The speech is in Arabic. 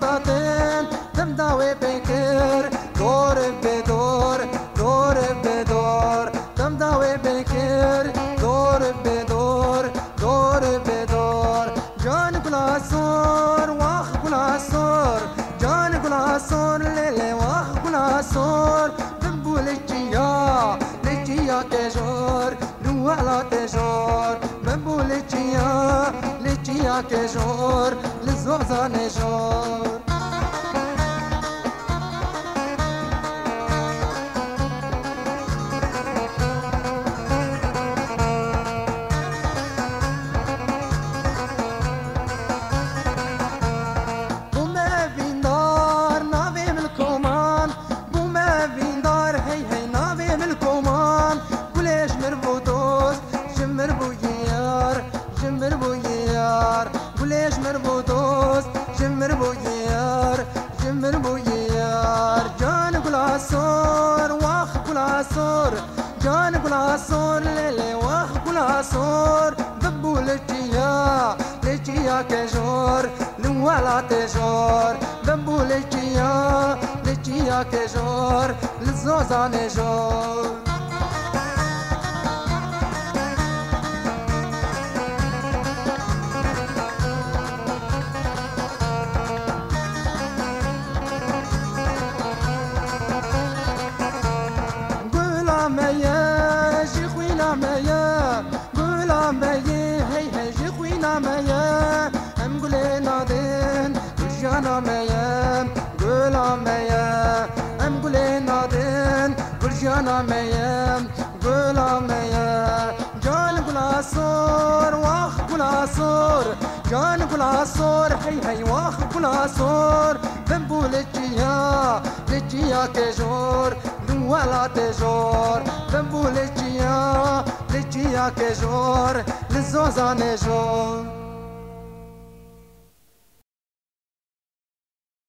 تاتن دم داوي بكر دور بدور دور بدور دم داوي بكر دور بدور دور بدور جان كلاسور واخ كلاسور جان كلاسور ليلي واخ كلاسور دبو لجيا لجيا كجور نوالا تجور لجيا كجور لزوزا نجور بويار كلش مربوطوس جمر بويار جمر بويار جان كلاسور واخ كلاسور جان كلاسور ليلي واخ كلاسور دبو لجيا لجيا كجور. لولا تجور. دبو لجيا لجيا كجور. لزوزا نجور. ميا غلامية ام قلنا دين برجانا ميا غلامية جان قلاصور واخ قلاصور جان قلاصور هي هي واخ قلاصور ذنبو لجيا لجيا كجور ولا تجور ذنبو لجيا لجيا كجور للزوزة نجور